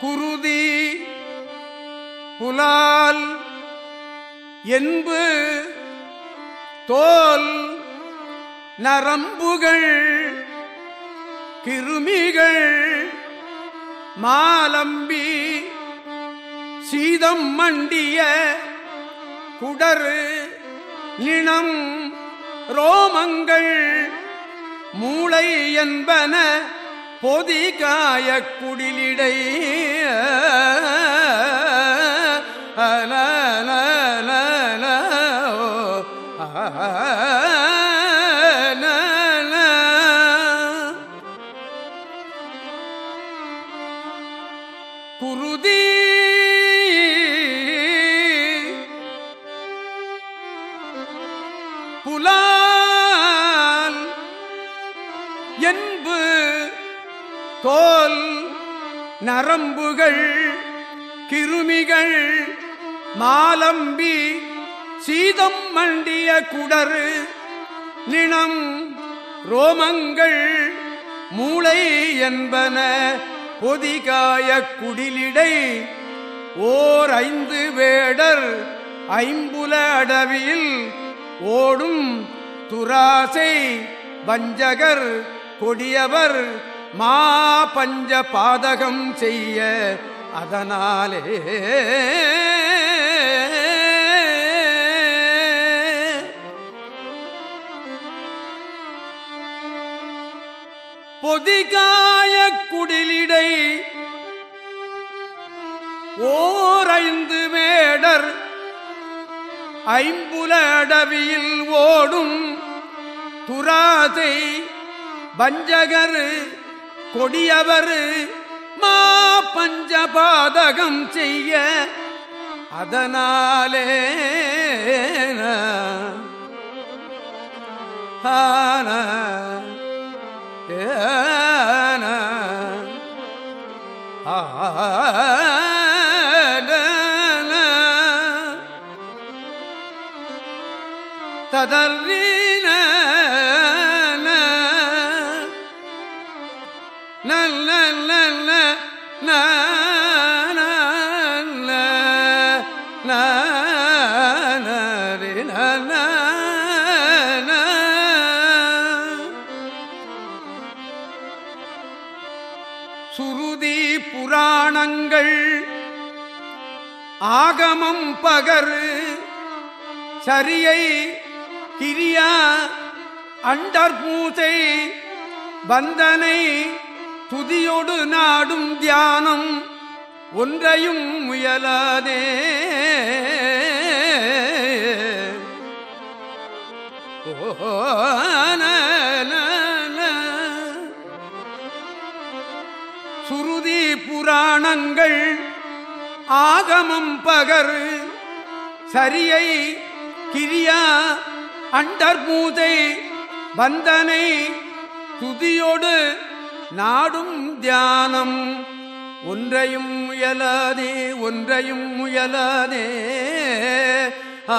குருதி புலால் என்பு தோல் நரம்புகள் கிருமிகள் மாலம்பி சீதம் மண்டிய குடரு இனம் ரோமங்கள் மூளை என்பன பொதிகாய குடிலிடை குருதீ நரம்புகள் கிருமிகள் மாலம்பி சீதம் மண்டிய குடரு நிணம் ரோமங்கள் மூளை என்பன பொதிகாய குடிலிடை ஓர் ஐந்து வேடர் ஐம்புல அடவியில் ஓடும் துராசை வஞ்சகர் கொடியவர் மா பஞ்ச பாதகம் செய்ய அதனாலே பொதிகாய குடிலிடை ஓரைந்து மேடர் வேடர் ஐம்புல அடவியில் ஓடும் துராதை வஞ்சகரு கொடியவர் மா பஞ்சபாதகம் செய்ய அதனாலே ஆன ஏன பகர் சரியை கிரியா அண்டர்பூசை வந்தனை துதியோடு நாடும் தியானம் ஒன்றையும் முயலாதே. சுருதி புராணங்கள் ஆகமம் பகர். சரியை கிரியா அண்டர்மூதை வந்தனை துதியோடு நாடும் தியானம். ஒன்றையும் முயலாதே ஒன்றையும் முயலாதே. ஆ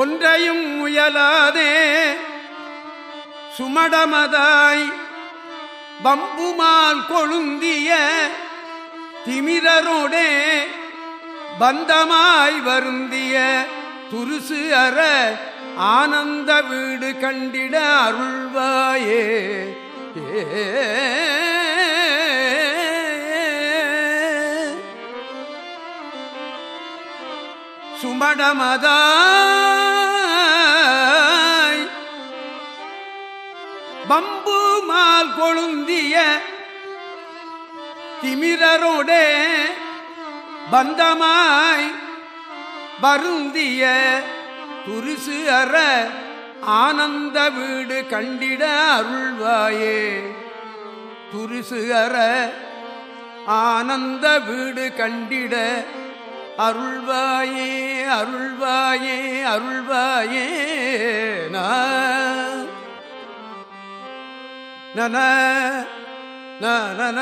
ஒன்றையும் முயலாதே சுமடமதாய் பம்புமால் கொழுந்திய திமிரரோடே பந்தமாய் வருந்திய துருசு அற ஆனந்த வீடு கண்டிட அருள்வாயே. சுமடமதாய். பம்பு மால் கொழுந்திய திமிரரோடே பந்தமாய் வருந்திய துரிசு அற ஆனந்த வீடு கண்டிட அருள்வாயே. துரிசு அற ஆனந்த வீடு கண்டிட அருள்வாயே அருள்வாயே அருள்வாயே. நன நன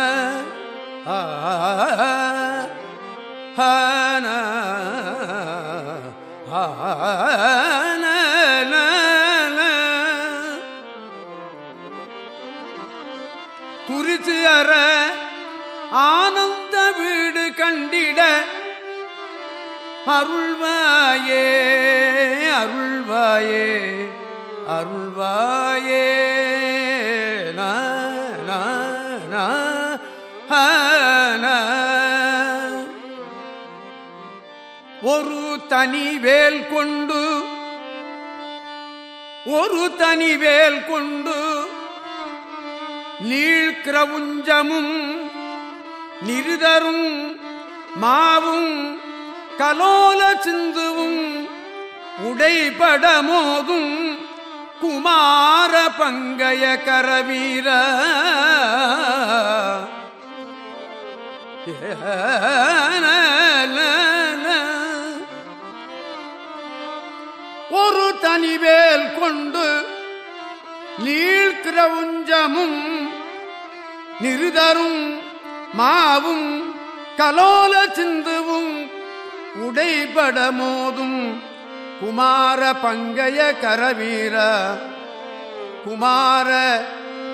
குறித்து அற ஆனந்த வீடு கண்டிட அருள்வாயே அருள்வாயே அருள்வாயே. ஒரு தனி வேல் கொண்டு ஒரு தனி வேல் கொண்டு நீழ்கிரவுஞ்சமும் நிருதரும் மாவும் கலோல சிந்துவும் உடைபட மோதும் குமார பங்கய கரவீர. ஒரு தனிவேல் கொண்டு நீழ்கிரவுஞ்சமும் நிறுதரும் மாவும் கலோல சிந்துவும் உடைபட மோதும் குமார பங்கைய கரவீர குமார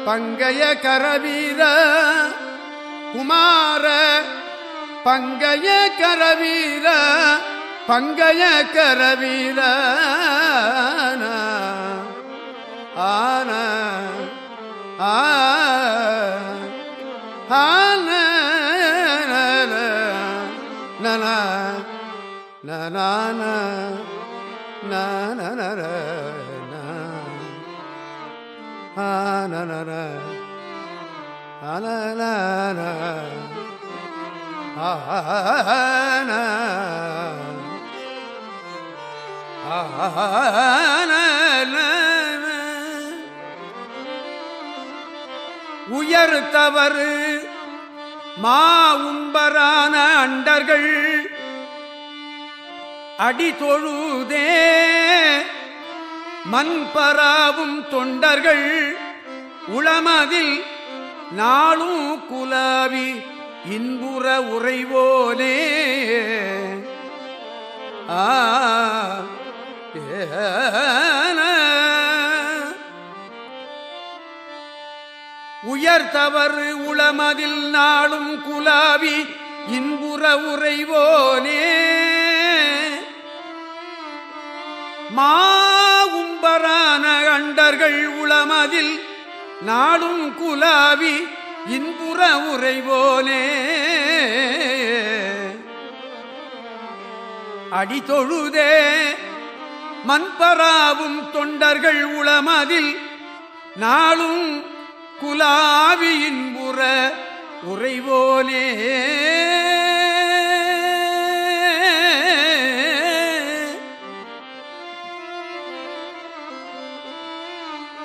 பங்கைய கரவீர குமார பங்கைய கரவீர பங்கைய கரவீர. ஆன ஆன நன நன நன ஆனன ஆனன ஆன உயர்த்தவரு. மா உம்பரான அண்டர்கள். அடி தொழுதே. மண்பராவும் தொண்டர்கள். உளமதில் நாளும் குலாவி இன்புற உறைவோனே. ஆ ஏன. உயர்த்தவர் உளமதில் நாளும் குலாவி இன்புற உறைவோனே மாவும்பரான அண்டர்கள் உளமதில் நாளும் குலாவி இன்புற உறைவோனே அடிதொழுதே மண்பராவும் தொண்டர்கள் உளமதில் நாளும் குலாவியின் புற உறைவோலே.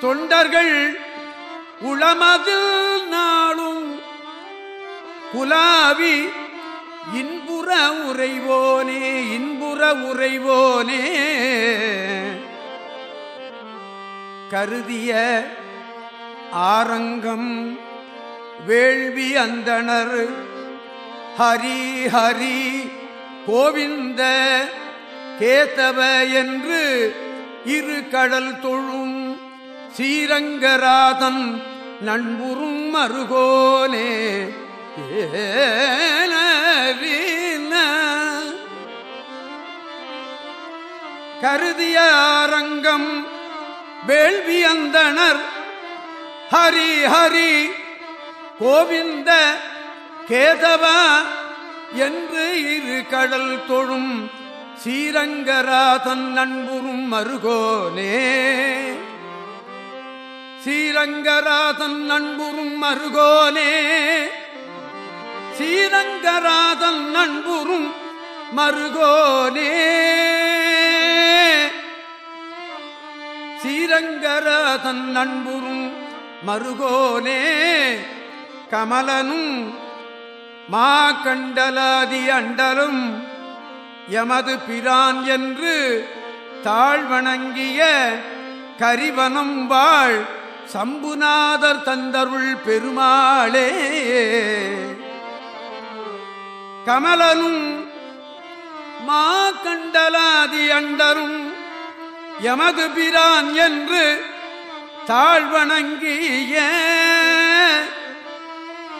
தொண்டர்கள் உளமதில் நாளும் குலாவி இன்புற உறைவோனே இன்புற உறைவோனே. கருதிய ஆரங்கம் வேள்வி அந்தனர் ஹரி ஹரி கோவிந்த கேத்தவ என்று இரு கடல் தொழும் சீரங்கராதன் நண்புறும் மருகோனே. கருதிய அரங்கம் வேள்வி அந்தணர். ஹரி ஹரி கோவிந்த கேதவா என்று இரு கடல் தொழும் ஸ்ரீரங்கராதன் நண்புறும் மருகோனே ஸ்ரீரங்கராதன் நண்புறும் மருகோனே ஸ்ரீரங்கராதன் நண்புறும் மருகோனே. ஸ்ரீரங்கராதன் நண்புறும் மருகோனே கமலனும் மா கண்டலாதி அண்டலும் எமது பிரான் என்று தாழ்வணங்கிய கரிவனம் வாழ் சம்புநாதர் தந்தருள் பெருமாளே. கமலனும் மா கண்டலாதி அண்டரும் எமது பிரான் என்று தாழ்வணங்கிய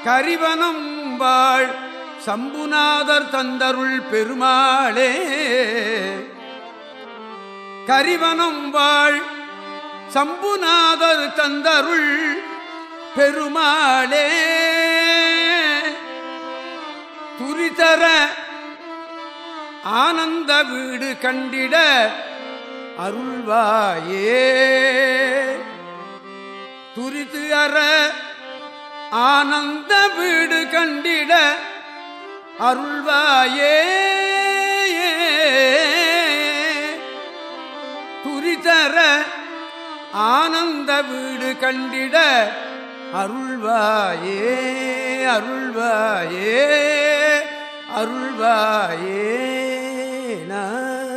கரிவனம் வாழ் சம்புநாதர் தந்தருள் பெருமாளே. கரிவனம் வாழ் சம்புநாதர் தந்தருள் பெருமாளே. துரிதர ஆனந்த வீடு கண்டிட அருள்வாயே. துரிது அற ஆனந்த வீடு கண்டிட அருள்வாயே. துரிதர ஆனந்த வீடு கண்டிட அருள்வாயே அருள்வாயே அருள்வாயே. நான்